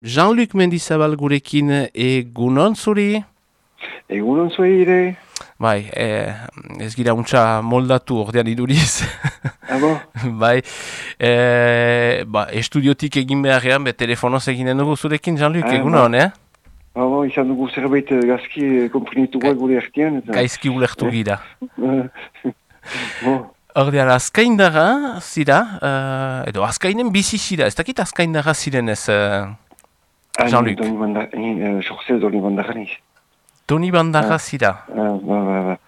Jean-Luc Mendizabal gurekin egunon zuri? Egunon zuri ere? Bai, e, ez gira untsa moldatu ordean iduriz. Abo? bai, e, ba, estudiotik egin beharrean, be telefonoz eginen dugu zurekin, Jean-Luc, ah, egunon, eh? Abo, izan dugu zerbait eh, gazki komprimitu Ga gure ertian. Eta... Gaizki ulertu eh? gira. Ordean, azkaindara zira, uh, edo azkainen bizi zira, ez dakit azkaindara ziren ez, uh, Jean-Luc? Doni bandara niz. Doni bandara zira? Ba, ba, ba.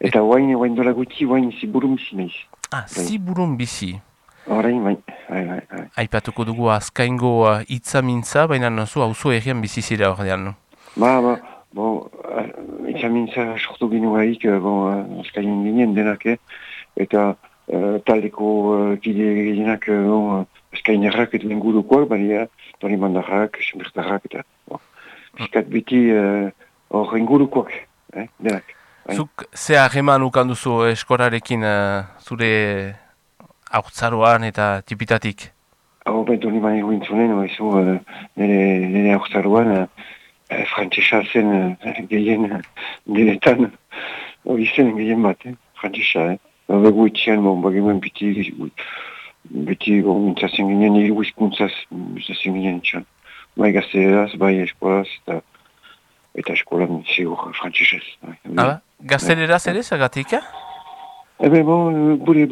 Eta guain, guain dola guti, guain ziburum bizi nahiz. Ah, ziburum bizi. Horain, bai, bai, bai. Aipatuko dugu azkaingo uh, baina nozu hauzo errian bizi zira ordean. Ba, ba, bo, itza mintza sortu ginu haik, bon, azkainen ginen denak, eh? eta uh, taldeko uh, kide gehienak uh, bon, eskainerrak eta ingurukoak, baina doni mandarrak, semertarrak eta piskat mm. biti hor uh, ingurukoak, eh, denak. Bai. Zuk ze hageman ukan duzu eskorarekin uh, zure aurtzaroan eta tipitatik? Hau bai doni mani guintzunen, oizu, uh, nire, nire aurtzaroan uh, frantzesa zen uh, gehien niretan, hori zen gehien bat, eh, frantzesa, eh. Bego itxean, bon, bagemen biti, biti, bon, mintzazen ginen, hiru izkuntzaz, mintzazen ginen itxean. Bai gazteraz, bai eskolaz, eta, eta eskolan segur frantzesez. Bai. Ah, gazteleraz ere, zagatik, eh? Ebe, bon, gure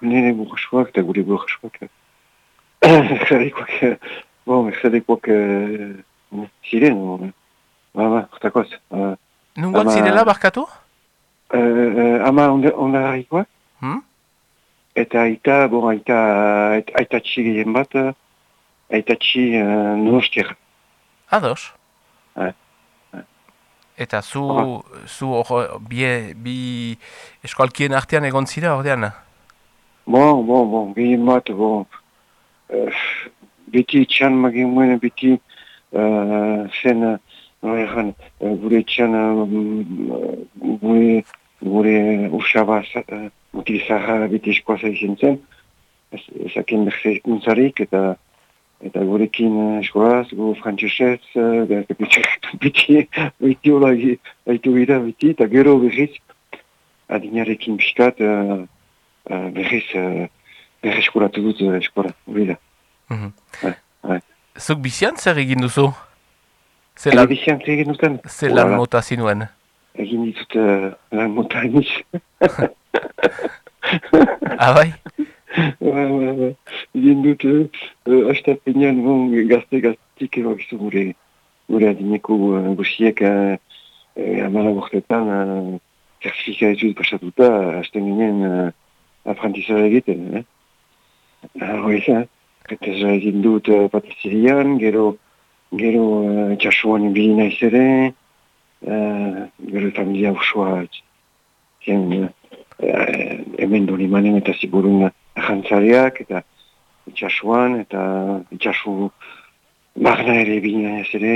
nene burrasoak, eta gure burrasoak. Merzadekoak, bon, merzadekoak ziren, ba, ba, hortakoaz. Nungoan zirela, barkatu? ama ondarrikoak. Hmm? Eta aita, bon, aita, aita txi gehien bat, aita txi uh, nostier. Ados? Eh. Eta zu, zu or, bi, bi eskualkien artean egon zira ordean? Bon, bon, bon, gehien bat, bon, uh, beti txan magin muen, beti uh, zen, uh, gure txan, uh, gure, gure usaba, uh, utilizarra beti eskoaza izan zen, ezaken berze kuntzarik, eta eta gurekin eskoaz, gu frantzesez, beti, beti hola baitu gira beti, eta gero berriz, adinarekin piskat, uh, uh, berriz, uh, berriz eskolatu dut eskola, hori da. Mm -hmm. Zuk bizian zer egin duzu? Zer bizian zer egin duten? Zer mota zinuen? Egin ditut uh, lan mota eniz. ah, bai? Ba, ba, ba. Egin dut, uh, astapenean, bon, gazte gaztik erogizu gure, gure adineko uh, guziek uh, amala bortetan, uh, zertifika etxuz pasatuta, hasten ginen uh, aprantizara egiten, eh? Hori uh, za, eta egin dut uh, patizirian, gero, gero uh, txasuan ibili naiz ere, gero familia usua, zen, uh, hemen doni manen eta ziburun ahantzariak eta itxasuan eta itxasu magna ere bina ez ere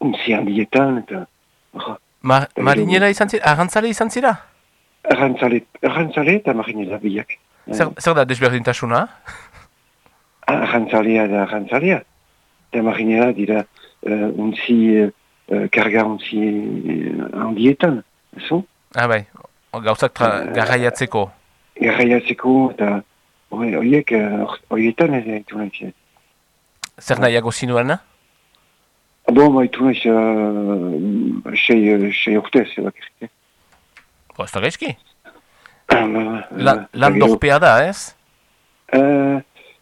unzi handietan eta Ma, marinera izan zira? Ahantzale izan zira? Ahantzale, ahantzale eta marinera biak. Zer, zer da desberdintasuna? Ahantzalea da ahantzalea. Eta marinera dira uh, unzi, uh, karga unzi handietan. Ah bai, gauzak tra, uh, garraiatzeko. Garraiatzeko eta horiek horietan ez ditu nahi. Zer nahiago zinuena? Bo, ma ditu nahi sei urte ez bakirte. Bo, ez da gaizki? Lan dorpea da, ez?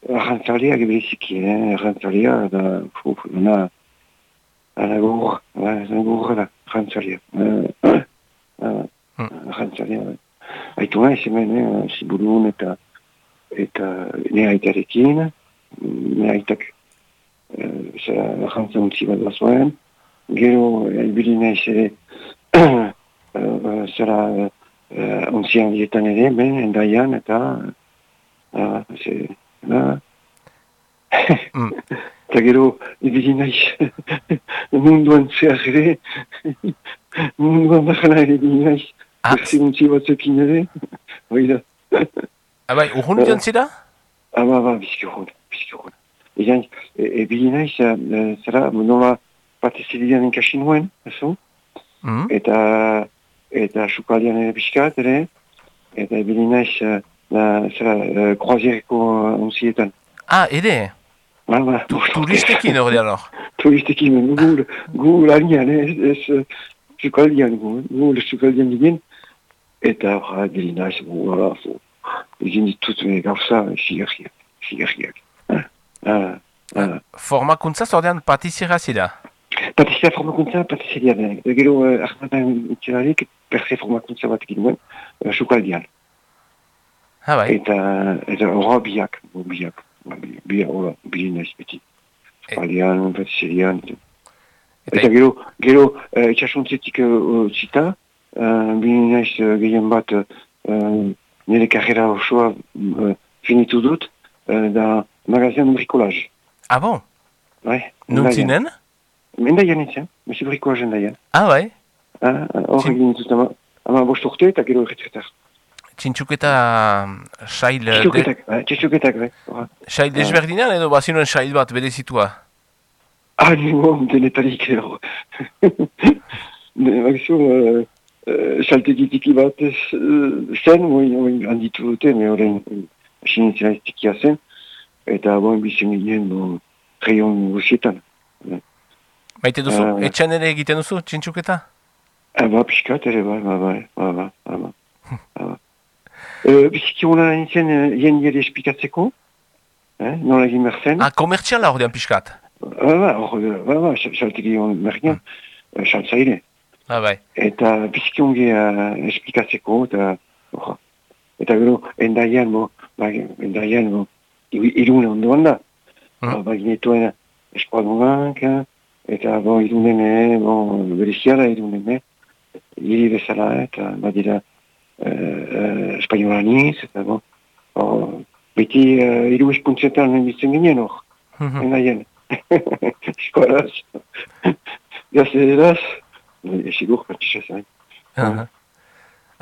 Arrantzalia gebeziki, arrantzalia da, fuf, ana gaur, ana gaur da, arrantzalia. Arrantzalia, Aitu nahi zemen, eh, ziburun eta eta ne aitarekin, ne aitak zera jantza untzi bat bazuen, gero elbili nahi zere zera uh, untzi handietan ere, ben, endaian, eta uh, ze, uh, mm. eta gero elbili nahi munduan zehar ere, munduan bakana ere nahi, Ah. Berzi guntzi batzukin ere, hori da. Abai, urhun joan zira? Aba, aba, bizki urhun, bizki urhun. Egan, ebili naiz, zara, nola patizilian inkasi nuen, eso? Mm. Eta, eta sukaldian ere pixkat, ere, eta ebili naiz, zara, kroaziereko onzietan. Ah, ere? Ba, ba, Turistekin hori hor? Turistekin, gu, gu lanian, ez, ez, sukaldian, gu, gu, sukaldian digin, eta, ha, ebili naiz, gu, hala, egin ditut, gauza, sigarriak, sigarriak. Ah, ah. Formakuntza zordean patiziera zira? Patizia formakuntza, patizia denek. Gero, uh, ahmatan utxelarik, perse formakuntza bat egin duen, uh, sukaldian. Ha, bai. Eta, eta horra biak, biak, biak, horra, bi nahiz beti. Sukaldian, patizerian. Eta, gero, gero, uh, itxasuntzetik uh, zita, uh, bi nahiz uh, gehien bat, uh, nire karrera osoa uh, finitu dut, uh, da magazin bricolage. Ah bon? Ouais. Nuntzinen? Mendaian itzen, mesi bricolage endaian. Ah, bai. Hor egin ditut ama, ama eta gero erretretar. Txintxuketa sail... Txintxuketak, de... txintxuketak, bai. Sail desberdinan edo bazinuen sail bat berezitua? Ah, nio, denetarik edo. Bagizu, saltegitiki bat zen, moin handitu dute, me horrein sinitzen tikia zen, eta boin bizen ginen, bon, reion guzietan. Maite duzu, uh, etxan ere egiten duzu, txintxuketa? Eba, pixkat ere, bai, bai, bai, bai, bai, bai. Biziki hona nintzen, jen jere esplikatzeko, eh, nola egin merzen. Ah, komertziala hor dian pixkat? Ba, ba, hor, ba, ba, saltegi hon merkian, saltzaile. Ah, bai. Eta biziki honge esplikatzeko, eta, hor, eta gero, endaian, bo, ba, endaian, bo, irune ondoan da. Mm. Ba, ginetuen eskuadunak, eta bon, irunene, bon, beriziara irunene, hiri bezala, eta badira uh, uh, espainolaniz, eta bon, oh, beti uh, iru espuntzetan bitzen ginen hor, mm -hmm. enaien. Eskuaraz. Gaz edaz, esigur, patxisa zain. Uh -huh.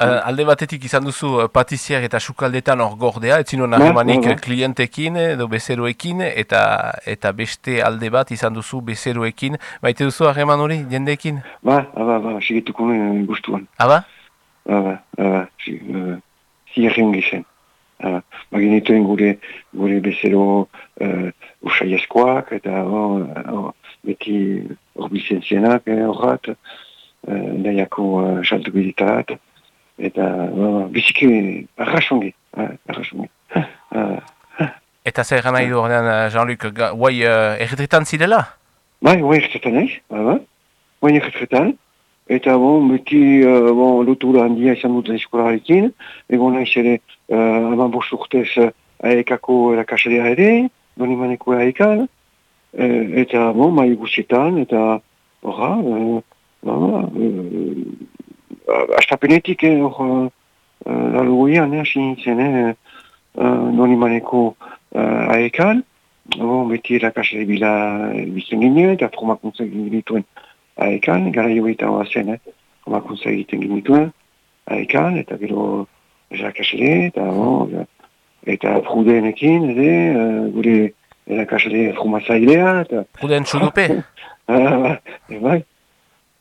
Uh, alde batetik izan duzu uh, patiziak eta sukaldetan hor gordea, ez zinon ahemanik klientekin edo bezeroekin, eta eta beste alde bat izan duzu bezeroekin. Baite duzu ahreman hori, jendeekin? Ba, ba, ba, sigetuko nuen guztuan. Aba? Ba, ba, ba, zirren gizien. Ba, genituen gure, gure bezero uh, usai eskoak, eta oh, oh, beti hor bizenzienak horrat, eh, uh, nahiako uh, saltu biditat, eta uh, biziki arrasongi, arrasongi. Eta zer gana idu ordean, Jean-Luc, guai uh, erretretan zidela? Bai, guai erretretan ez, bai, bai. Guai erretretan. Eta bon, beti uh, bon, lotura handia izan dut eskolarekin. Egon nahiz ere, uh, aban bost urtez aekako erakasadea ere, doni maneko aekan. Uh, eta bon, mai guzietan, eta horra, uh, uh, astapenetik, eh, hor, uh, lalugoian, eh, sinitzen, eh, uh, nonimaneko uh, aekan, bon, beti erakasle bila bizten ginen, eta formakuntza egin dituen aekan, gara jo eta hoa zen, eh, formakuntza egiten genituen aekan, eta gero erakasle, eta bon, eta prudeenekin, ere, uh, gure erakasle formazailea, eta... Pruden txudupe? ah, bai,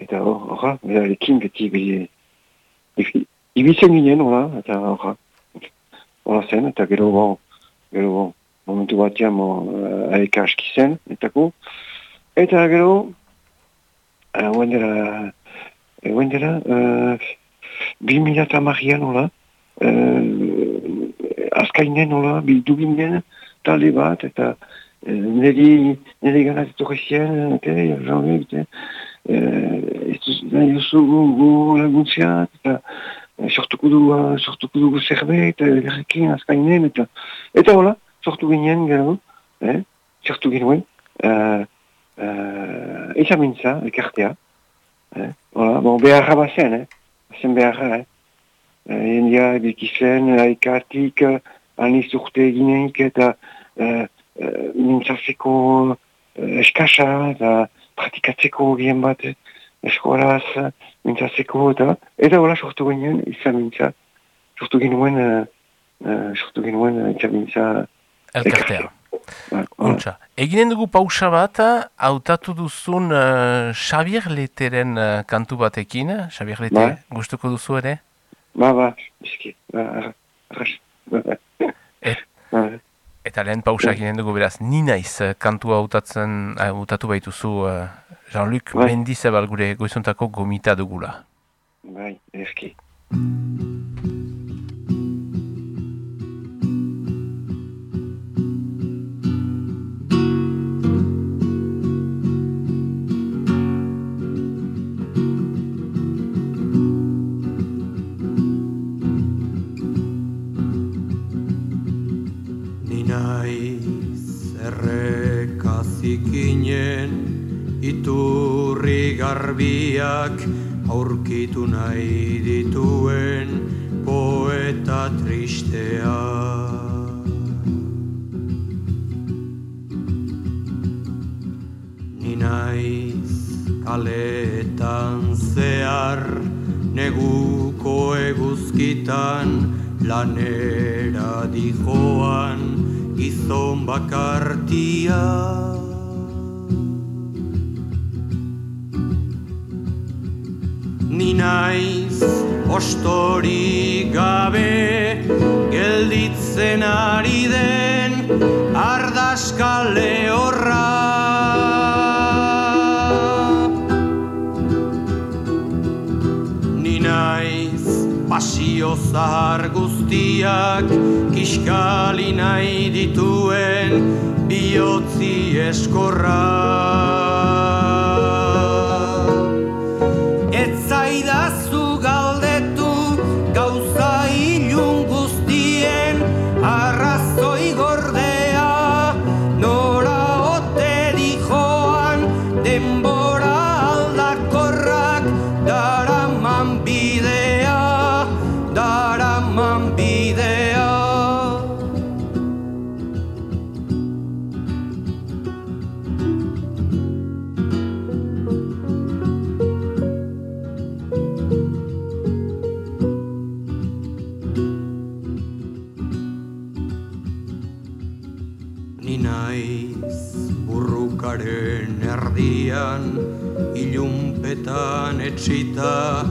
eta horra, berarekin beti beti ibitzen ginen, hola, eta horra, hola zen, eta gero bon, gero bon, momentu batean bon, uh, aeka aski zen, etako, eta gero, uh, oen dela, oen dela, uh, bi mila eta marian, hola, uh, azkainen, hola, bildu ginen, talde bat, eta uh, niri, niri gana etorrezien, eta, janbe, ez nahi oso gu laguntzea, eta sortuko dugu, sortuko dugu zerbait, errekin azkainen, eta eta hola, sortu ginen gero, eh? sortu genuen, uh, uh, ezamintza, ekartea, eh? hola, bon, beharra bazen, eh? bazen beharra, eh? Endia, bikizen, aikatik, aniz urte egineik, eta uh, uh, mintzazeko uh, eskasa, eta pratikatzeko gien bat eskolaz, mintzatzeko eta eta hola sortu ginen izan mintza sortu genuen uh, sortu genuen uh, izan mintza elkartea Untxa, eginen dugu pausa bat, hautatu duzun uh, Xavier Leteren uh, kantu batekin, Xavier Lete, ba. gustuko duzu ere? Ba, ba, eski, ba, Et, ba. Eta lehen pausa eginen dugu beraz, ni naiz kantua hautatzen, hautatu baituzu uh, Jean-Luc bai. Mendizabal gure goizontako gomita dugula. Bai, eski. Iturri garbiak aurkitu nahi dituen poeta tristea. Naiz kaletan zehar neguko eguzkitan lanera dijoan gizon bakartiak. Ni naiz ostori gabe gelditzen ari den ardaskale horra ni naiz pasio zahar guztiak kiskali nahi dituen bihotzi eskorra itxita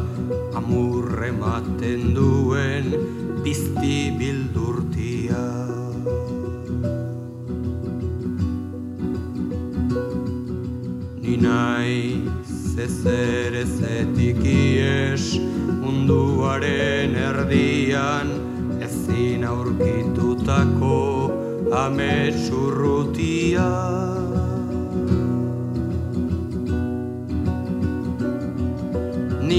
amurre maten duen bizti bildurtia. Ni nahi zezer ezetik ies munduaren erdian ezin aurkitutako ametsurrutia.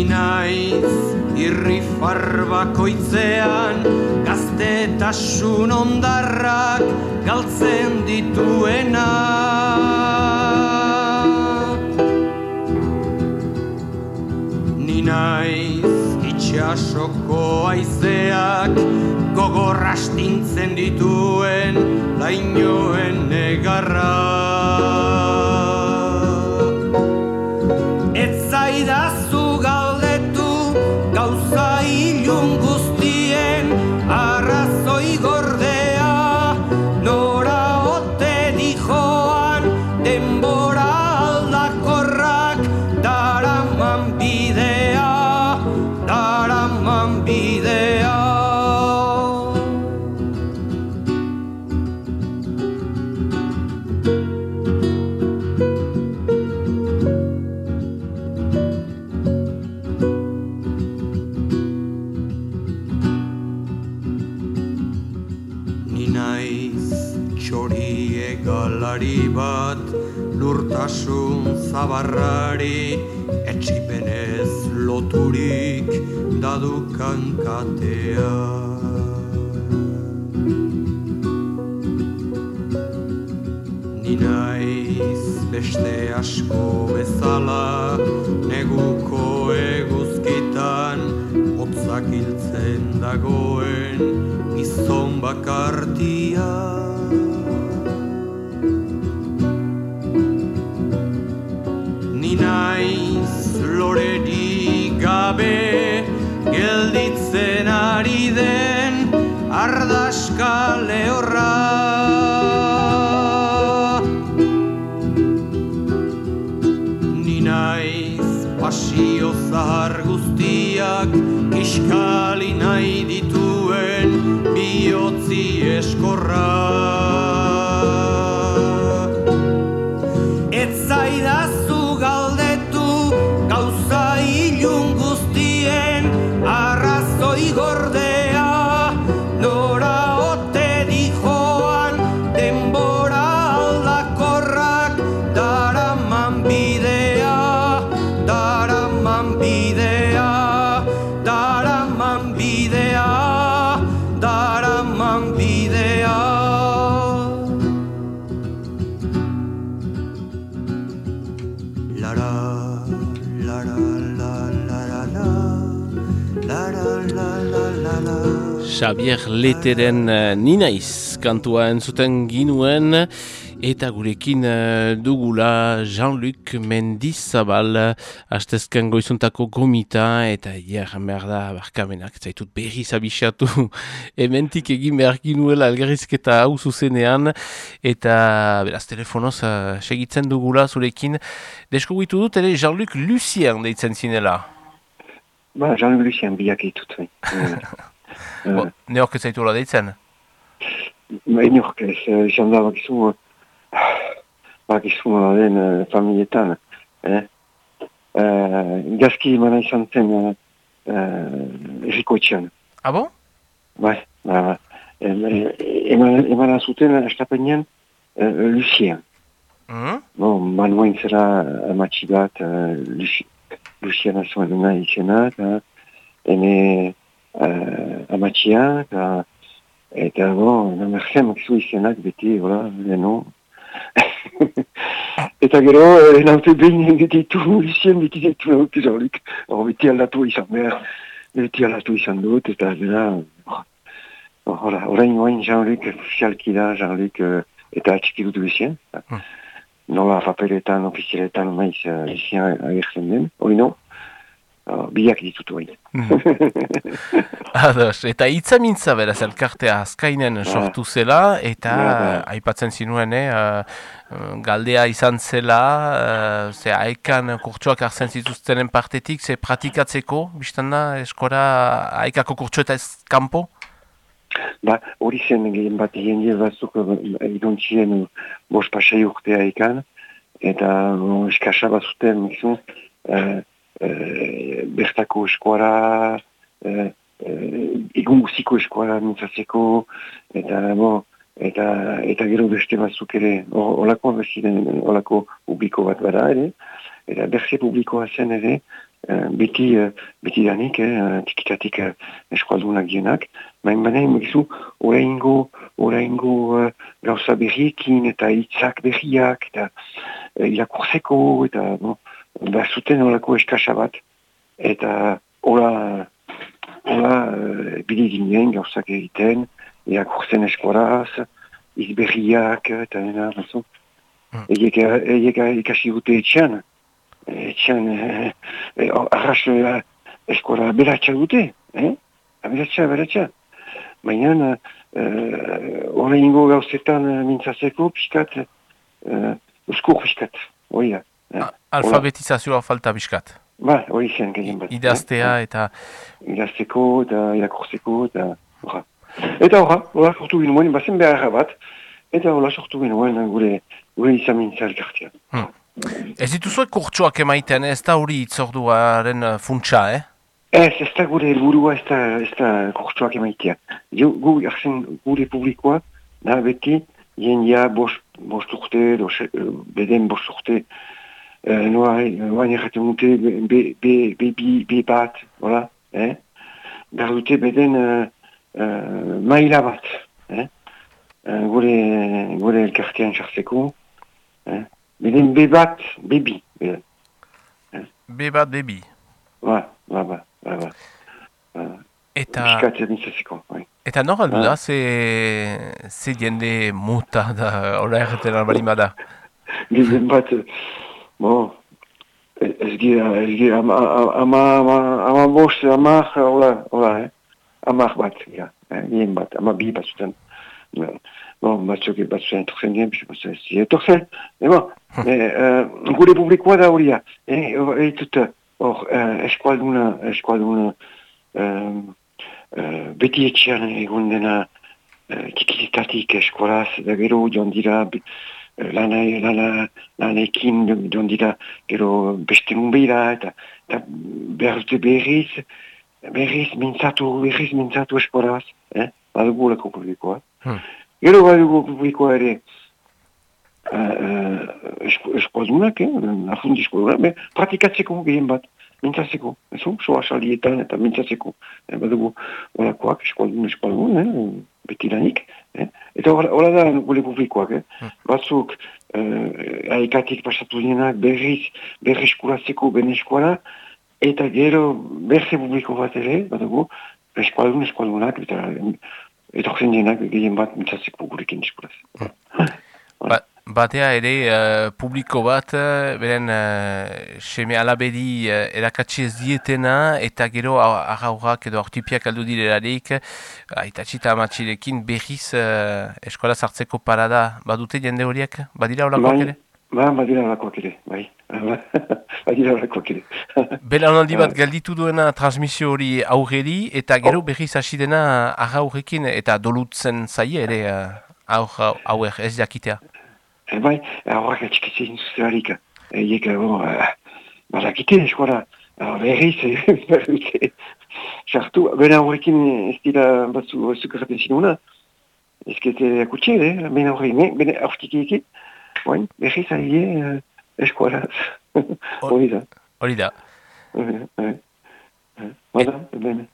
Naiz irri farbakoitzean gaztetasun ondarrak galtzen dituena. Ni naiz itxasoko aizeak gogorrastintzen dituen lainoen negarra zabarrari etxipenez loturik dadukan katea. Ni naiz beste asko bezala neguko eguzkitan hotzak hiltzen dagoen gizon bakartia. naiz lorerik gabe gelditzen ari den ardaska lehorra. Ni naiz pasio zahar guztiak kiskali nahi dituen bihotzi eskorra Xavier Leteren uh, ninaiz kantua entzuten ginuen eta gurekin eh, dugula Jean-Luc Mendizabal hastezken goizuntako gomita eta hier behar da barkamenak zaitut berri zabixatu ementik egin behar ginuela algarrizketa hau zuzenean eta beraz telefonoz segitzen dugula zurekin deskubitu dut ere Jean-Luc Lucien deitzen zinela Ba, Jean-Luc Lucien biak ditut. bai. Eh, Bo, ne horke zaituela deitzen Ba, inork ez, izan da bakizu, bakizu den eh, familietan, eh? Eh, gazki emana izan zen eh, eh, errikoetxean. Ah bon? Bai, ba, ba. Em- eman, emana zuten estapenean eh, Lucien. Mhm. Bon, manuain zera amatxi bat, uh, Luci, Luciana zuen duna izena, eta ene uh, amatxia, eta, eta bon, namerzen makizu izenak beti, hola, leno. eta gero, eh, naute behin ditu, Lucien beti ditu naute Jean-Luc, hor beti aldatu izan behar, beti aldatu izan dut, eta dena, oh, hola, orain oain Jean-Luc, ofizialki da Jean-Luc, eh, eta atxiki dut Lucien, nola paperetan, ofizialetan maiz uh, izan agertzen den, hori no, uh, biak ditut hori. Ados, eta itzamintza beraz elkartea azkainen sortu zela, eta Ja, ba. aipatzen zinuen, eh, uh, galdea izan zela, uh, ze haikan kurtsuak hartzen zituztenen partetik, ze pratikatzeko, biztan da, eskora haikako kurtsu eta ez kanpo? Ba, hori zen gehien bat jende batzuk idontzien bos pasai urtea ikan, eta bon, eskasa batzuten, mizu, uh, uh, bertako eskuara, uh, uh, egun guziko eskuara mintzatzeko, eta, bon, eta, eta gero beste batzuk ere, holako beziren, holako publiko bat bada ere, eta berze publikoa zen ere, uh, beti, uh, beti danik, eh, tikitatik uh, eskualdunak dienak, Baina baina egizu, oraingo, oraingo uh, gauza berriekin eta hitzak berriak eta uh, irakurzeko eta bon, behar zuten olako eskasa bat. Eta hola, hola uh, bide ginen gauzak egiten, irakurzen eskoraz, izberriak eta dena, bazo. Hmm. Egiek, egiek ikasi dute etxean, etxean eh, eh, arras eh, eskora beratxa dute, eh? Beratxa, beratxa. Baina, horre uh, ingo gauzetan mintzatzeko, piskat, uh, uskur piskat, hori da. eh. A- Alfabetizazioa falta biskat. Ba, hori zen gehien bat. Idaztea eta... Eh? Idazteko eta irakurzeko eta horra. Eta horra, horra sortu ginoen, bazen beharra bat, eta horra sortu ginoen gure, gure izan mintza elkartia. Ez dituzuek kurtsuak emaiten, ez da hori itzorduaren uh, funtsa, eh? Ez, ez da gure helburua, ez da, ez da kurtsuak emaitea. Gu, jartzen gure publikoa, da beti, jendia bost, bost urte, eh, beden bost urte, eh, noa, noain erraten dute, be, be, be, be, be bat, hola, eh? Behar dute beden uh, uh, maila bat, eh? Uh, gure, gure elkartean jartzeko, eh? Beden be bat, bebi, beden. Be bat bebi. Ba, ba, ba, ba, ba. Eta... Piskat edintzatzeko, bai. Eta nor aldu Ah. da, ze, ze jende muta da, hola erraten albalima da. Gizien bat, bon, ez ez gira, ez gira, ama, ama, ama, ama bost, ama, hola, hola, eh? Amak bat, ja, eh, gien bat, ama bi bat zuten. Bon, batzuk batzuen etortzen dien, bisu batzuen ez dira etortzen, e bon, uh, gure publikoa da horia. Eh, Eitut, hor, uh, eskualduna, eskualduna, um, uh, beti etxean egon dena uh, tikizitatik eskolaz, da gero joan dira, lana, lana, lanekin joan dira, gero beste munbeira, eta, eta behar dute berriz, berriz mintzatu, berriz mintzatu eskolaz, eh? badugu lako publikoa. Hmm. Gero badugu publikoa ere, eskualdunak, eh, afundi eskualdunak, pratikatzeko gehien bat, mintzatzeko, ezo, soa salietan eta mintzatzeko, eh, badugu olakoak eskualdun eskualdun, eh, beti lanik, eh, eta hola da gule publikoak, eh, hmm. batzuk eh, aikatik pasatu dienak berriz, berriz kuratzeko bene eskuala, eta gero berze publiko bat ere, badugu, eskualdun eskualdunak, eta etorzen dienak gehien bat mintzatzeko gurekin eskualaz. Hmm. Batea ere uh, publiko bat, uh, beren uh, seme alabedi uh, erakatsi ez dietena, eta gero aurrak edo artipiak aldu direlarik, aita txita amatxirekin berriz uh, eskola sartzeko parada badute jende horiek? Badira holakoak bai, ere? Ba, badira holakoak ere, bai. badira holakoak ere. Bela honaldi bat galditu duena transmisio hori aurreri, eta gero oh. berriz hasi dena aurrekin eta dolutzen zaie ere uh, aurre ez jakitea. E bai, horrak atxikitze induzioarik, eiek, bon, badakite, eskola, berriz, berriz, sartu, bena horrekin ez dira batzu zukarraten zinuna, ezkete akutxe, eh? bena horrekin, bena aurtikeike, boin, berriz aile eskola, hori da. Hori da. Bada, bene.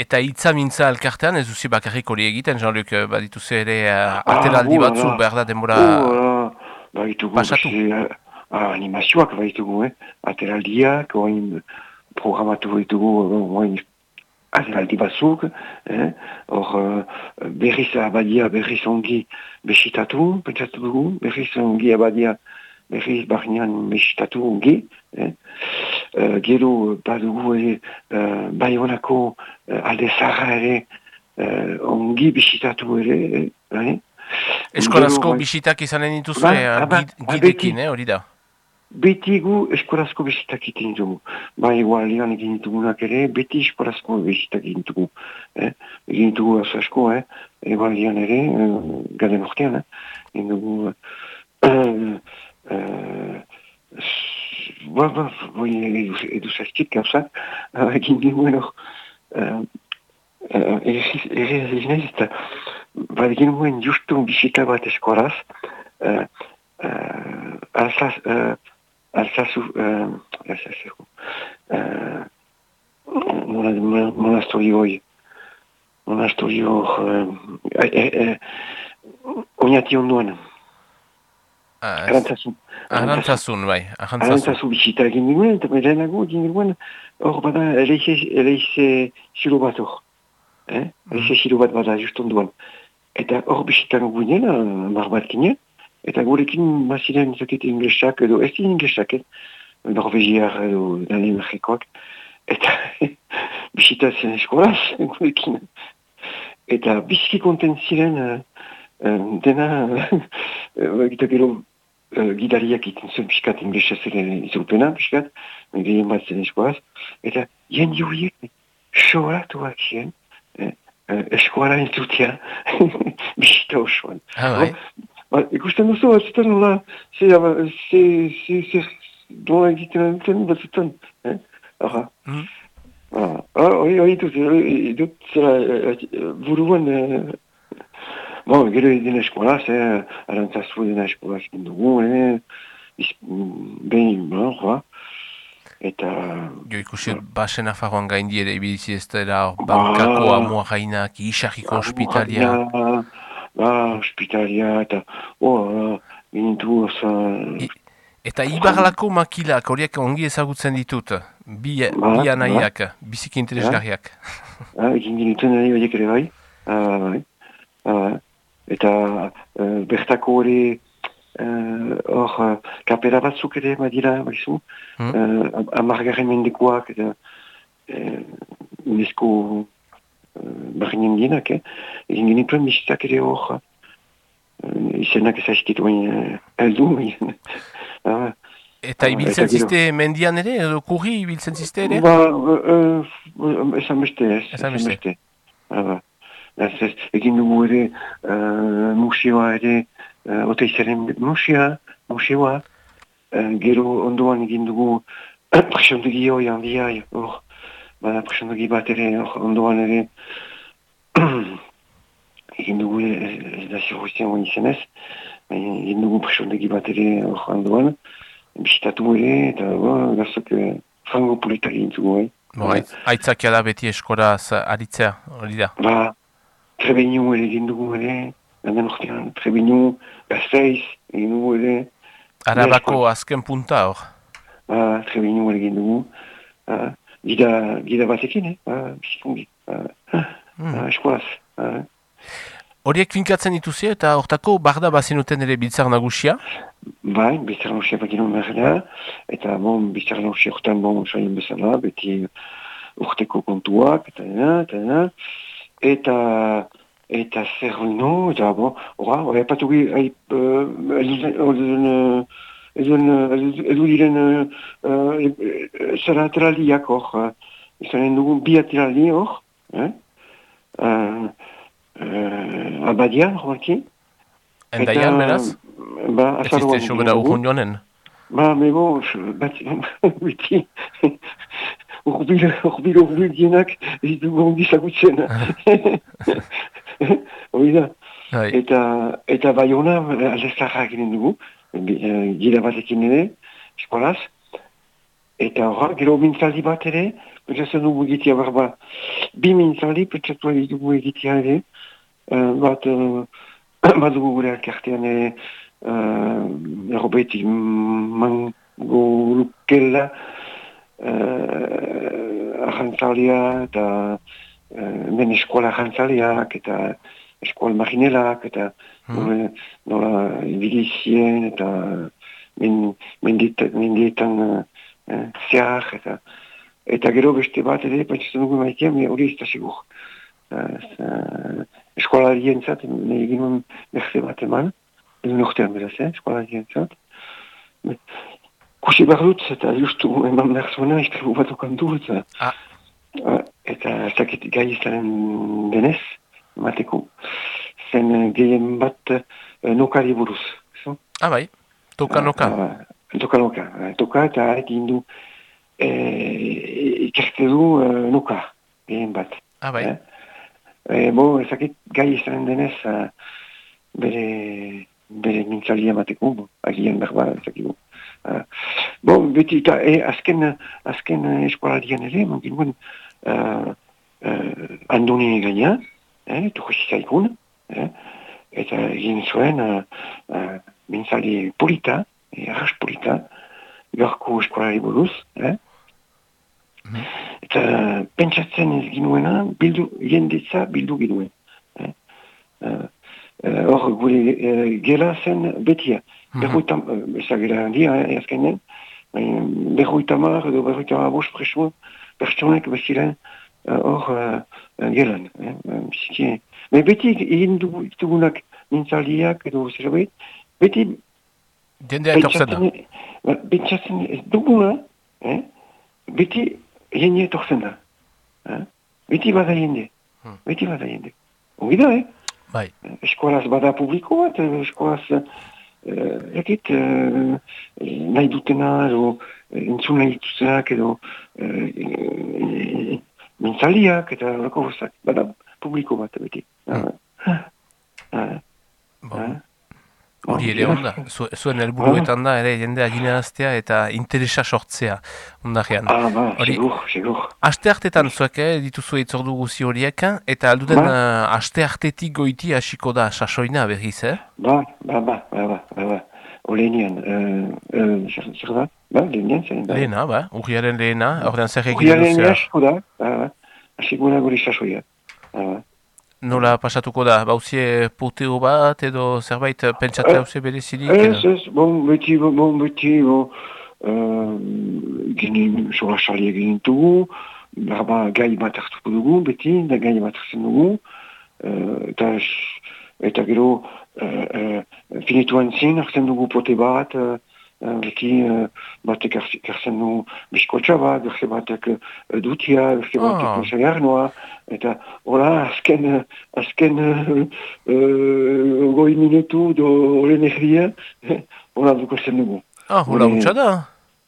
Eta hitza mintza elkartean, ez duzi bakarrik hori egiten, Jean-Luc, baditu ze ere uh, ateraldi ah, batzu, behar da denbora pasatu. animazioak baitugu, eh? ateraldiak, oin programatu baitugu, oin ateraldi batzuk, eh? or uh, berriz abadia, berriz ongi besitatu, pentsatu dugu, berriz ongi abadia, berriz barnean besitatu ongi, eh? uh, gero badugu ere uh, bai honako uh, alde zarra ere uh, ongi bisitatu ere eh? Eskolazko bai, bisitak izanen dituzu ba, eh, ba, gidekin, eh, hori da? Beti gu eskolazko bisitak iten dugu. Ba, igual lian egin ditugunak ere, beti eskolazko bisitak egin dugu. Eh? Egin dugu asko, eh? igual lian ere, uh, gaden ortean, eh? egin dugu... Uh, uh, ba, ba, boi edu, edu zaztik gauzak, egin nuen hor, ere zinez, eta ba, egin nuen justu bisita bat eskolaz, alzaz, alzazu, alzazu, monastori hoi, monastori hor, oinati onduan, Arantzazu. Arantzazun, bai. Arantzazu bisita egin ginen, eta lehenago egin ginen, hor bada, eleize xilo bat hor. Eh? Eleize xilo bat bada, just onduan. Eta hor bisita ginen, mar bat ginen, eta gurekin maziren zaket inglesak, edo ez inglesak, eh? norvegiar edo danemarkekoak. Eta bisita zen eskolaz, gurekin. Eta bizki konten ziren, uh, dena, uh, gita gero, uh, gidariak iten zuen piskat inglesa zeren izurpena piskat, gehien bat zen eskoaz, eta jen joiek soaratuak zien, eh, uh, eskoara entzutia, bisita osoan. Ah, bai? Ba, ikusten duzu, batzutan nola, ze, ze, ze, ze, doa egiten duten batzutan, eh? Aha. Mm. Ah, hori, hori dut, dut, zera, buruan, Bon, gero edin eskolaz, eh, arantzazu edin eskolaz dugu, eh, behin, bon, joa. Eta... Jo ikusi, ba. basen afaroan gain diere ibidizi ez dela, bankako ba, amua gainak, isarriko hospitalia. Ba, hospitalia, eta, oh, ginintu, oza... Eta ibarlako makilak, horiek ongi ezagutzen ditut, bi, ba, bi anaiak, ba. biziki interesgarriak. Ah, egin ginituen nahi horiek ere bai, bai, ah, eta uh, bertako hori hor uh, kapera batzuk ere badira baizu hmm. uh, amargarren mendekoak eta uh, UNESCO uh, barrinen dienak eh? egin genituen bisitak ere hor uh, izenak ez haizkit oin uh, Ah, Eta Ah, ibiltzen gero. ziste mendian ere, edo kurri ibiltzen ziste ere? Ba, uh, uh, esan beste ez. Esan beste. Ah, ba. Ez, ez, egin dugu ere uh, museoa ere, uh, oteizaren musia, museoa. Uh, gero ondoan egin dugu presondegi hoi handia, hor, bada presondegi bat ere, hor, ondoan ere, egin dugu, ez, da zirruztian guen izenez, egin dugu presondegi bat ere, hor, ondoan, bisitatu ere, eta, ba, gazok, eh, frango politak egin zugu, eh. Bo, aitz, aitzakia da beti eskoraz aritzea, hori da. Ba, Trebeinu ere egin dugu ere, ganden urtean, Trebeinu, Gazteiz, egin dugu ere, Arabako azken punta hor. ba, Trebeinu ere egin dugu, ba, gida, gida batekin, eh, ba, bizikongi, ba, Hmm. ba, eskolaz, ba, Horiek finkatzen dituzia eta hortako barda bazinuten ere biltzar nagusia. bai, bizarra nausia bakin behar eta, bon, bizarra nausia horretan, bon, saien bezala, beti urteko kontuak, eta dena, eta dena, eta, eta zer no, eta, bon, ora, ora, epatu gi, edu diren zara ateraldiak hor, eh, izanen dugun bi ateraldi hor, eh? Abadian, horreki, Endaian, beraz? Ba, Ez izte azaroan sobera egin dugu. urrun joanen. Ba, me bon, bat, beti, urbil, urbil, urbil dienak, ez dugu ongi zagutzen. Hori da. Bai. Eta, eta bai hona, aldeztarra eginen dugu, gira batekin ere, eskolaz. Eta horra, gero mintzaldi bat ere, pentsatzen dugu egitea barba, bi mintzaldi, pentsatu dugu egitea ere, eh, bat, eh, bat dugu gure elkartean ere, uh, errobetik mango lukela, uh, arrantzalia eta uh, men eskola arrantzaliak eta eskola marinelak eta Hmm. nola, nola ibilizien eta men, mendietan, mendietan uh, uh, zehar eta eta gero beste bat ere pentsatzen dugu maitea, me hori ez da sigur. Uh, uh, eskolari entzat, egin nuen beste bat eman, egun urtean beraz, eh, eskolari entzat. Kusi behar dut, eta justu eman behar zuena, iskribu bat okandu, eta, Ah. Ah, eta ez dakit gai izanen denez, mateko, zen eh, gehien bat eh, nokari buruz. So? Ah, bai. Toka noka. Ah, toka noka. Ah, Toka eta egin du eh, ikerte du eh, noka, gehien bat. Ah, bai. Eh? E, bo, ezakit gai izanen denez, bere, bere mintzalia mateko, agian berba, ezakigu. Uh, bo, beti, eta, e, azken, azken uh, eskoladian ere, mongin guen, uh, uh, andoni gaina, eh, tuko zizaikun, eh, eta egin zuen, uh, uh, mintzali polita, e, arras polita, gaurko eskolari buruz, eh. Eta pentsatzen ez ginuena, bildu, jendetza bildu ginuen. Eh? Eh, eh, Hor, gure eh, gela zen betia. Berroita, uh, ezagera handia, eh, azkenen, berroita mar edo berroita mar bost preso, pertsonek beziren eh, hor uh, gelan. Eh? eh, biziki. Me beti egin dugu- ditugunak mintzaldiak edo zerbait, beti Jendea etortzen da. pentsatzen, ba, ez duguna, eh? beti jende etortzen da. Eh? Beti bada jende. Hmm. Beti bada jende. Ongi da, eh? Bai. Eskolaz bada publiko bat, eh, eskolaz, eh, ekit, eh, nahi dutena, edo, eh, entzun nahi dituztenak, edo, eh, mintzaliak, eta horako guztak, bada publiko bat, beti. Hmm. Ah, ah, Bo, ah. Hori ere onda. Zu, zuen helburuetan da ere jendea gineaztea eta interesa sortzea ondarean. Ah, ba, Hori- segur. Aste hartetan zuek, eh, dituzu itzordu guzi horiek, eta alduden Ba. uh, aste hartetik goiti hasiko da sasoina berriz, eh? Ba, ba, ba, ba, ba, ba, ba. Olenian, uh, uh, zer, zer da? Ba, lehenian zen. Ba. Lehena, ba, urriaren lehena, ordean zer egin Urriaren duzea. hasiko da, ba, ba. Hasiko da gure sasoia. Ba, ba. Nola pasatuko da, bauzie puteo bat edo zerbait eh, pentsatzea Eh, hauze berezirik? Ez, ez, bon, beti, bon, beti, bon, uh, ginen, sola sali egin dugu, berba gai bat hartuko dugu, beti, da gai bat hartzen dugu, uh, eta, eta gero, uh, uh, finituan zin, hartzen dugu pote bat, uh, beti batek ekartzen du biskotxa bat, beste batek uh, dutia, beste batek Ah. konsegarnoa, eta hola, azken, azken uh, uh, goi minutu do olen erdia, hola duko dugu. Ah, hola utxa da.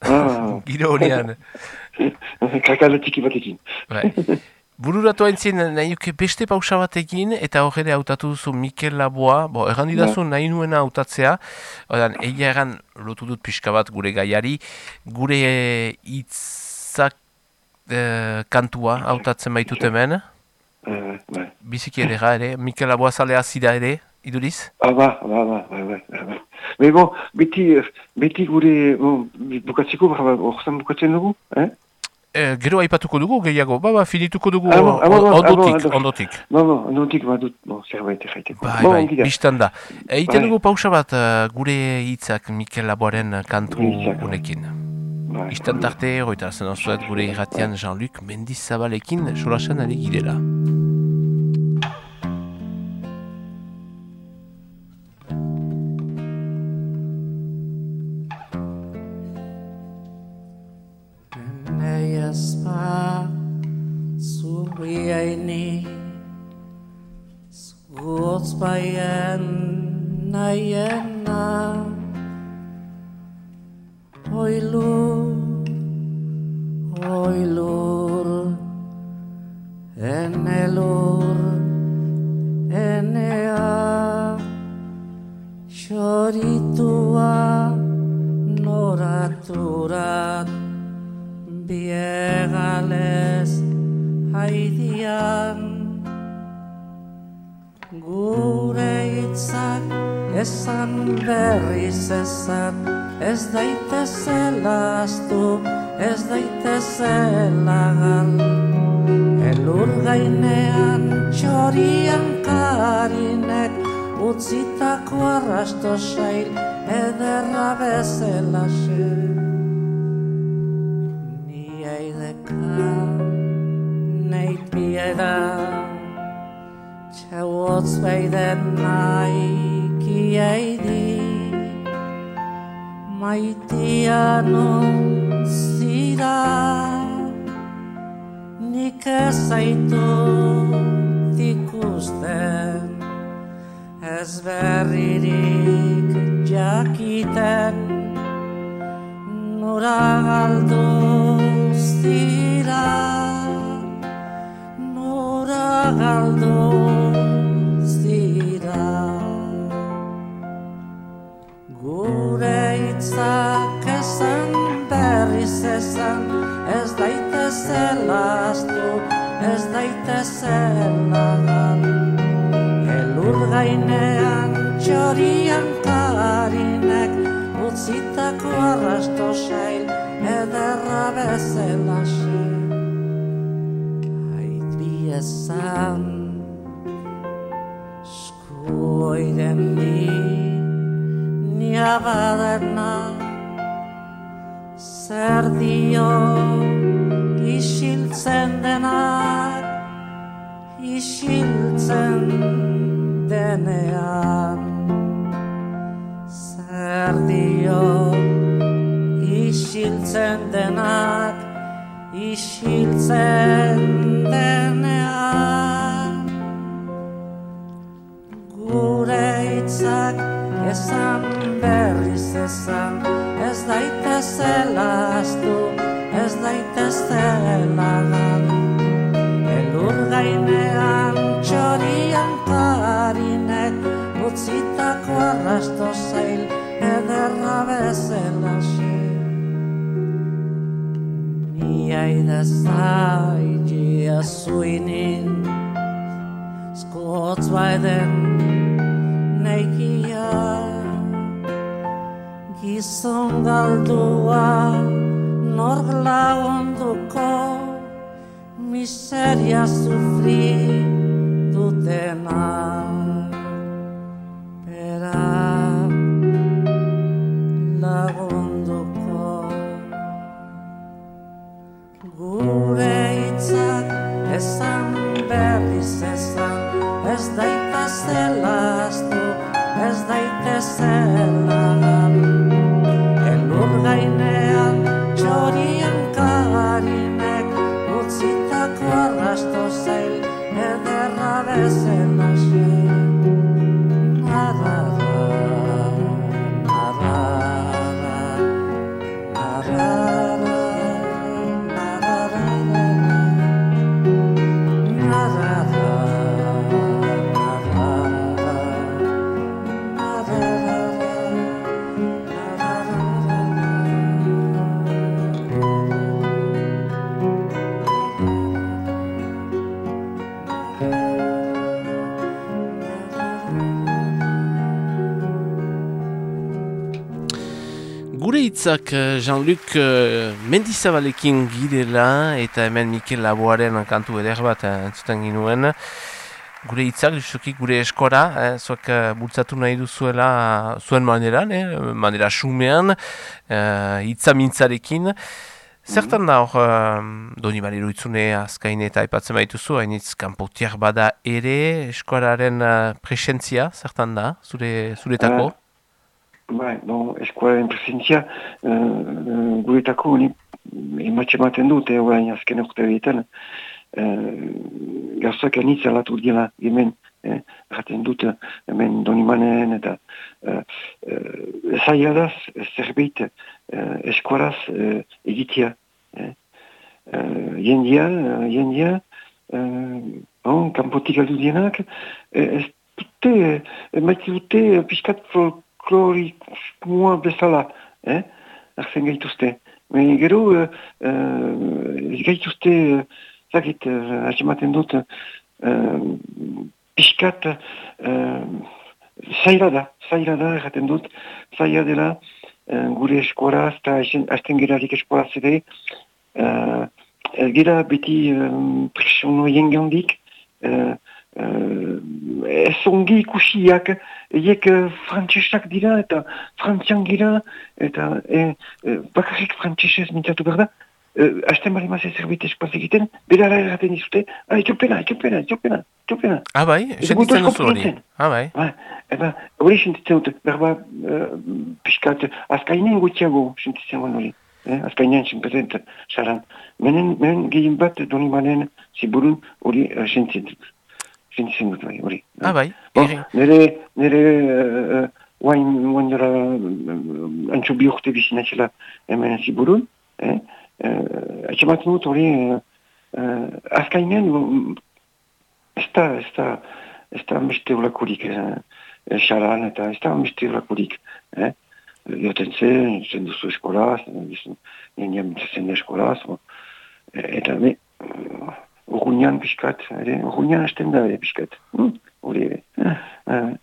Ah, Giro honean. kakaletik batekin. Bururatu haintzien nahi nuke beste pausa batekin eta horre hautatu duzu Mikel Laboa, bo, erran didazu nahi nuena hautatzea, odan, egia erran lotu dut pixka bat gure gaiari, gure hitzak eh, kantua hautatzen baitut hemen, Uh, bai. biziki edera ere, Mikel Laboa zalea zida ere, iduriz? Ah, ba, ba, ba, ba, ba, ba, ba. Me bon, beti, eh, beti gure, bon, bukatzeko, ba, horzen bukatzen dugu, eh? Eh, gero aipatuko dugu gehiago, ba, ba, finituko dugu Ah, bon, ah, bon, on- bon, ah, bon, ondotik, ondotik. Ba, ba, nondik badut, bon, zerbait erraiteko. Bai, bai, biztan da. Eiten Bai. dugu pausa bat eh, gure hitzak Mikel Laboaren kantu bai. unekin. Bai, Istan tarte, hoita zen osuet gure irratian Jean-Luc Mendizabalekin solasen ari girela. Nei espa zuriaini Zutz baien naiena Oilur, oilur Enelur, enea Xoritua noraturat Biegales haidian Gure hitzak esan berriz esan Ez daitezela astu, ez daitezela gal Elur gainean txorian karinek Utzitako arrasto sail ederra bezela xe bieda Txauotz beiden naiki aidi Maitia non zira Nik ez zaitu ikusten Ez berririk jakiten Nora Nora galduz dira. Gure hitzak esan berriz esan Ez daitezela astu, ez daitezela gal Elur gainean txorian karinek Utzitako arrasto sail ederra bezela esan Skuoiden ni Ni abadena Zer dio isiltzen denak isiltzen denean. Zer dio isiltzen denak isiltzen esan Ez daitezela astu, ez daitezela gal Elur gainean txorian karinek Utzitako arrasto zail ederra bezela xe Ni aida zaitxia zuinin Skotz baiden Gizon galdua nork lagunduko miseria sufri dutena hitzak eh, Jean-Luc uh, Mendizabalekin girela eta hemen Mikel Laboaren kantu eder bat uh, entzuten ginuen. Gure hitzak, justuki gure eskora, eh, zuak uh, bultzatu nahi duzuela zuen maneran, eh, manera sumean, uh, hitza mintzarekin. Zertan da hor, uh, doni bali itzune azkain eta aipatzen baituzu, hainitz kanpotiak bada ere, eskoraren uh, presentzia, zertan da, zure, zuretako? Uh. Bai, no, eskuaren presentzia, uh, uh, guretako honi ematxe maten dute, orain azken urte egiten, uh, gauzak anitza latu dira hemen, eh, dut hemen donimanen eta uh, uh, zaiadaz zerbait uh, eskuaraz uh, egitea. Eh. Uh, jendia, uh, jendia, uh, bon, kanpotik aldu dienak, ez dute, emaiti dute, piskat folk, klorik mua bezala, eh? Arzen gaituzte. Me gero, uh, uh, gaituzte, uh, zagit, uh, hazimaten dut, uh, piskat, uh, zaila da, zaila da, erraten dut, zaila dela, uh, gure eskoraz, eta hasten gerarik eskoraz ere, uh, gira beti um, presiono jengandik, uh, uh, ez ongi ikusiak, eiek uh, frantzesak dira eta frantzian gira, eta e, e, bakarrik frantzesez mintzatu behar da, uh, hasten bali mazez zerbait espaz egiten, berara erraten izute, ah, etxopena, etxopena, etxopena, etxopena. Ah, bai, sentitzen duzu hori. Ah, bai. Ba, eta hori sentitzen dut, berba, uh, piskat, azkainen gutiago sentitzen hori. Eh, azkainean zinpezent, saran. Menen, menen gehien bat doni manen ziburun hori uh, sentitzen dut sentitzen dut bai, hori. Ah, bai, Nere, nere, uh, oain, oain dara, uh, antxo bi urte bizinatxela hemen ziburun, eh? Uh, Atxamatzen dut hori, uh, uh, azkainen, ez da, ez da, ez da meste urakurik, eh, xaran, eta ez da meste urakurik, eh? Joten zen, zen duzu eskolaz, nien zen eskolaz, eta me, urruñan piskat, ere, urruñan hasten da, ere, piskat. Hm? Hori, ere,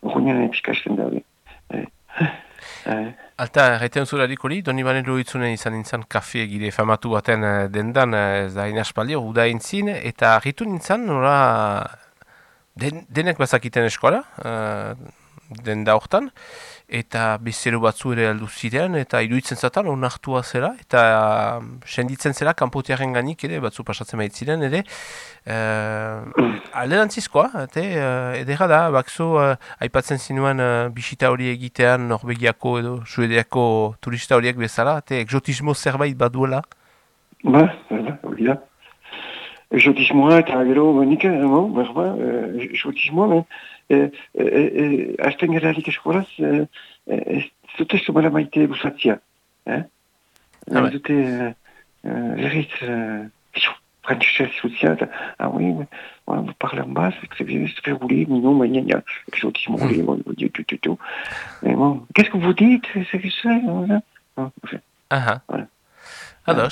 urruñan ere piskat hasten da, ere. Alta, erraiten zurarik hori, doni banen loitzunen izan nintzen kafe egire famatu baten dendan ez da inaspaldi, uda entzin, eta arritu nintzen, nora, den, denek bazakiten eskola, uh, den da hortan, eta bezero batzu ere aldu ziren, eta iruditzen zaten onartua zela, eta um, senditzen zela kanpotiaren ganik ere, batzu pasatzen ziren ere, uh, alderantzizkoa, eta uh, edera da, bakzo, uh, aipatzen zinuen uh, bisita hori egitean Norvegiako edo Suedeako turista horiek bezala, eta exotismo zerbait baduela? Ba, hori da. జ్యోతిష్మోహ తాగలో వణికేమో మెహవ జ్యోతిష్మో అష్టంగరాలిక స్కూలస్ సుతేష్ బలమైతే బుసత్య అయితే రిచ్ Franchise sociale, ah oui, voilà, vous parlez en bas, c'est bien, c'est très roulé, mignon, magnagne, exotisme roulé, hum. mon dieu, tout, tout, tout. Mais bon, qu'est-ce que vous dites C'est que c'est, hein, hein. voilà. Ah, ah. Voilà. Ah,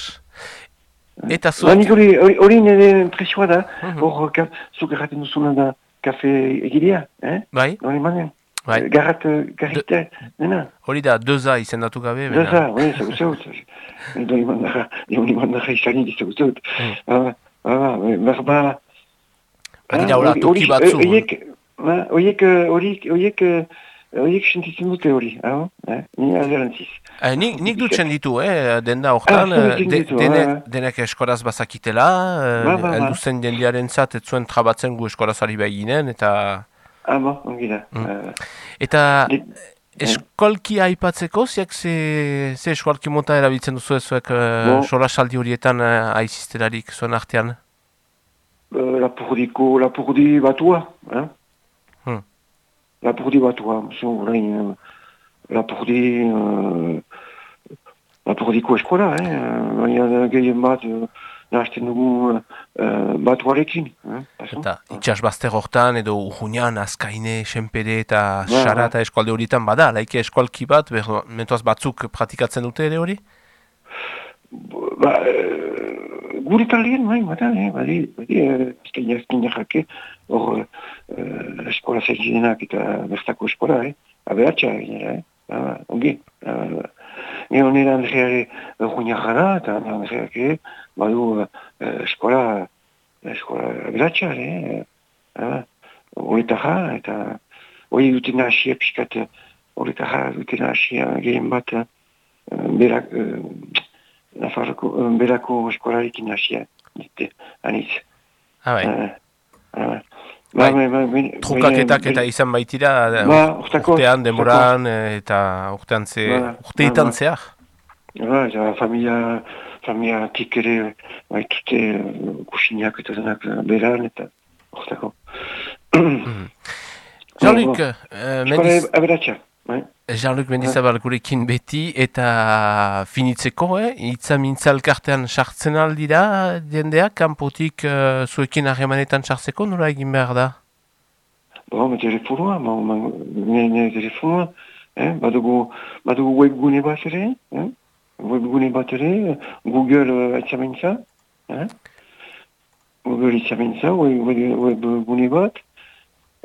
Eta zuak... Banik hori, hori nire impresioa da, hor, zuk erraten duzuna da, kafe egiria, eh? Bai. Hori manen. Bai. Garrat, garrite, nena. Hori da, deza izendatu gabe, bena. Deza, oi, zago zaut. Doni mandaja, doni mandaja izan indi zago zaut. Ah, ah, berba... Adira, hola, toki batzu. Oiek, oiek, oiek, oiek, Oiek sentitzen dute hori, hau? Eh? Ni alderantziz. Eh, nik, nik dut senditu, eh? denda hortan, ah, de, denek, denek eskoraz bazakitela, ba, ba, ba. elduzen jendiaren zat, ez zuen trabatzen gu eskorazari behinen, eta... Ah, ba, ongi da. Mm. Uh, eta de, eskolki aipatzeko, ziak ze, ze eskolki monta erabiltzen duzu ezuek uh, sola saldi horietan uh, aizizterarik zuen artean? Uh, lapurdiko, lapurdi batua, eh? Lapurdi batua, zo, orain, lapurdi, uh, lapurdiko eskola, eh? baina gehien bat, nahazten dugu uh, batuarekin. Eh? Eta itxas bazter hortan, edo urruñan, azkaine, senpere eta xara eta eskualde horietan bada, laike eskualki bat, mentuaz batzuk pratikatzen dute ere hori? Ba, gure taldean, bai, bada, eh, badi, badi, azkaina azkaina jake, hor, uh, eskola zaizidenak eta bertako eskola, eh, aberatxa, eh, ba, ongi, uh, gero nire Andreare guinak gara, eta Andreak ere, badu uh, eskola, eskola beratxa, ere, uh, horretara, eta hori duten hasia piskat, horretara duten hasia gehen bat, uh, berak, uh, Nafarroko, uh, berako eskolarekin hasia, dite, aniz. Ah, bai. Uh, uh, Bai, bai, bai, bai, Trukaketak eta izan baitira, Ba, urtako- urtean, demoran, eh, eta urtean ze, Ba, urteetan ba, ba. zehar. Ba, eta familia, familia tik ere, baitute, kusinak eta denak uh, beran, eta urtako. Jean-Luc, Ba, eh, Eskola aberatxa, bai. Jean-Luc Mendizabal gurekin beti eta finitzeko, eh? Itza mintzalkartean sartzen aldira jendeak, kanpotik eh, zuekin harremanetan sartzeko, nola egin behar da? Bo, me telefonua, ma, ma, nire nire telefonua, eh? badugu, badugu webgune bat ere, eh? webgune bat ere, Google uh, etxamintza, eh? Google etxamintza, web, web, webgune bat,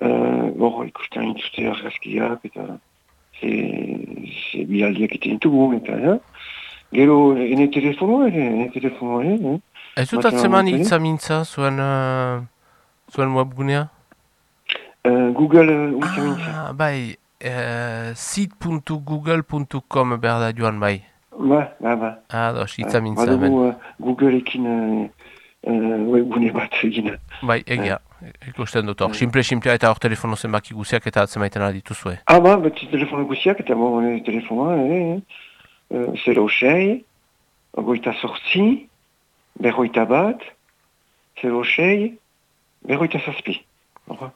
uh, hor ikusten dituzte argazkiak, eta ze, ze bialdiak iten ditugu, eta, eh? Gero, ene telefonua ere, ene telefonua ere, eh? Ez dut atzeman batean. itza mintza zuen, eh, zuen webgunea? Uh, Google uh, etxamintza. Ah, bai, eh, sit.google.com behar da joan bai. Ba, ba, ba. Ados, itza mintza hemen. Badugu uh, Googleekin uh, uh, webgune bat egina. Bai, egia, ikusten dut hor. Simple-simplea eta hor telefono zenbaki guziak eta atzemaiten dituzue. Ah, ba, bat telefono guziak, eta bo, telefonoa, eh, uh, zero sei, goita sortzi, berroita bat, zero sei, berroita zazpi. Hora?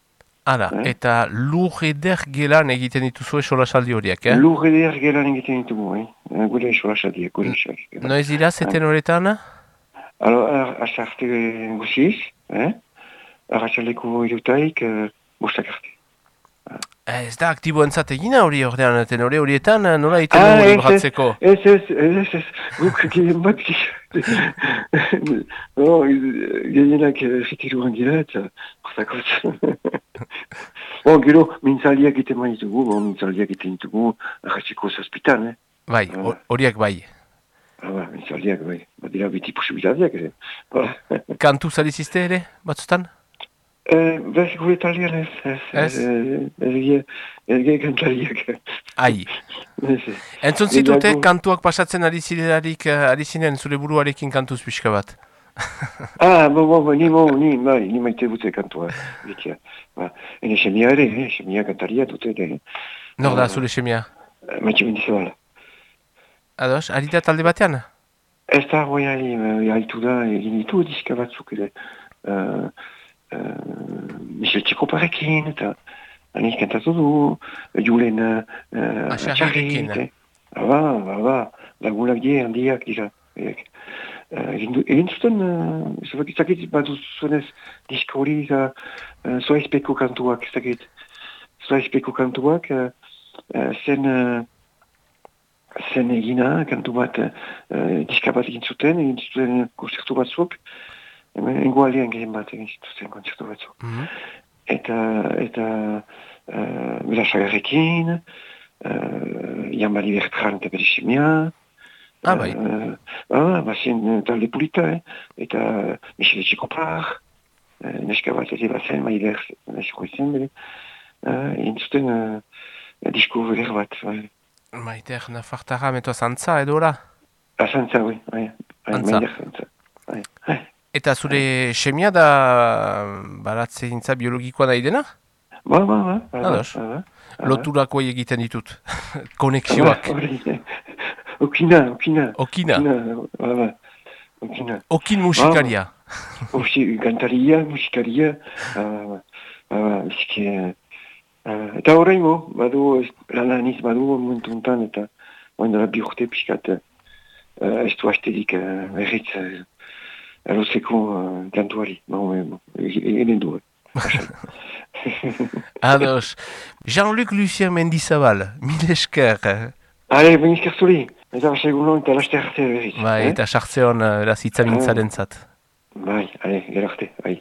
Hala, Eh? eta lur eder gelan egiten dituzue solasaldi horiek, eh? Lur eder gelan egiten ditugu, eh? Uh, gure esolasadiak, gure esolasadiak. Noiz dira, zeten horretan? Alo, ar- asarte guziz, eh? Arratxaleko irutaik, uh, bostak arte. Eh, Ez da aktiboentzat egina hori ordean, eten hori horietan eh, nola egiten Ah, dugu ez, libratzeko? Ez, ez, ez, ez, guk gehien bat no, gehienak retiruan gira eta hortakotz. bon, gero, mintzaldiak egiten maitugu, bon, mintzaldiak egiten ditugu, arratxeko zazpitan, eh? Bai, ho- horiek bai. Ah, ba, mintzaldiak, bai, badira biti posibilitateak, ere. Ba. Kantu zalizizte ere, batzutan? Eh, bez gure taldean ez, ez, Ez? eh, ez. Ai. Entzun zitute, Gehiago- kantuak pasatzen ari zirelarik, eh, ari zinen zure buruarekin kantuz pixka bat. Ah, bo, bo, bo, ni, bo, ni, bai, ni maite dute kantua, betia. Ba, ene semia ere, eh, semia kantaria dute ere. Nor da, Ah. zure semia? Eh, Maite mendizabala. Ados, ari da talde batean? Ez da, hoi haitu da, egin ditu diska batzuk ere. Uh, uh, Michel Txekoparekin, eta anik kantatu du, Julen uh, Atxarrirekin. Atxarri, eta- Ba, ba, ba, lagunak die handiak dira. Uh, egin, zuten, uh, zebak izakit, bat zuzunez, diska hori, uh, zoaizpeko kantuak, izakit. Zoaizpeko kantuak, uh, uh, zen... Uh, zen egina, kantu bat, uh, diska bat egin zuten, egin zuten konzertu batzuk, hemen engoaldean gehien bat egin zituzten konzertu batzuk. Mhm. Eta, eta, uh, Belasagarrekin, uh, Jan-Mari Bertran eta bere semia, Ah, bai. Uh, ah, bazen uh, talde pulita, eh? eta Michel Etxekopar, uh, neska bat ere bazen, Maider, nesko izen bere, uh, egin zuten uh, disko eder bat, bai. Maiter, nafartara, meto zantza edo ora? Azantza, bai, bai, bai, Antza. Maider zantza, bai. Eta zure semia da baratze gintza biologikoa nahi dena? Ba, ba, ba, ba, ba, Ados. ba. Loturako egiten ditut. Konexioak. Okina, okina. Okina. ba, ba. Okina. Okin musikaria. Osi, kantaria, musikaria. Eh, eh, eta horrein mo, badu, ez- lan aniz badu momentu untan, eta oain dara bi urte pixkat, eh, ez du hastedik eh, berriz eh, eroseko eh, kantuari. Ba, ba, egin du. Ados. Jean-Luc Lucien Mendizabal, mil esker. Ale, ben izkerzuli. Eta segun eta laste arte berriz. Bai, eh? eta sartze hon, uh, eraz itzamintzaren zat. Bai, ale, gero arte, bai.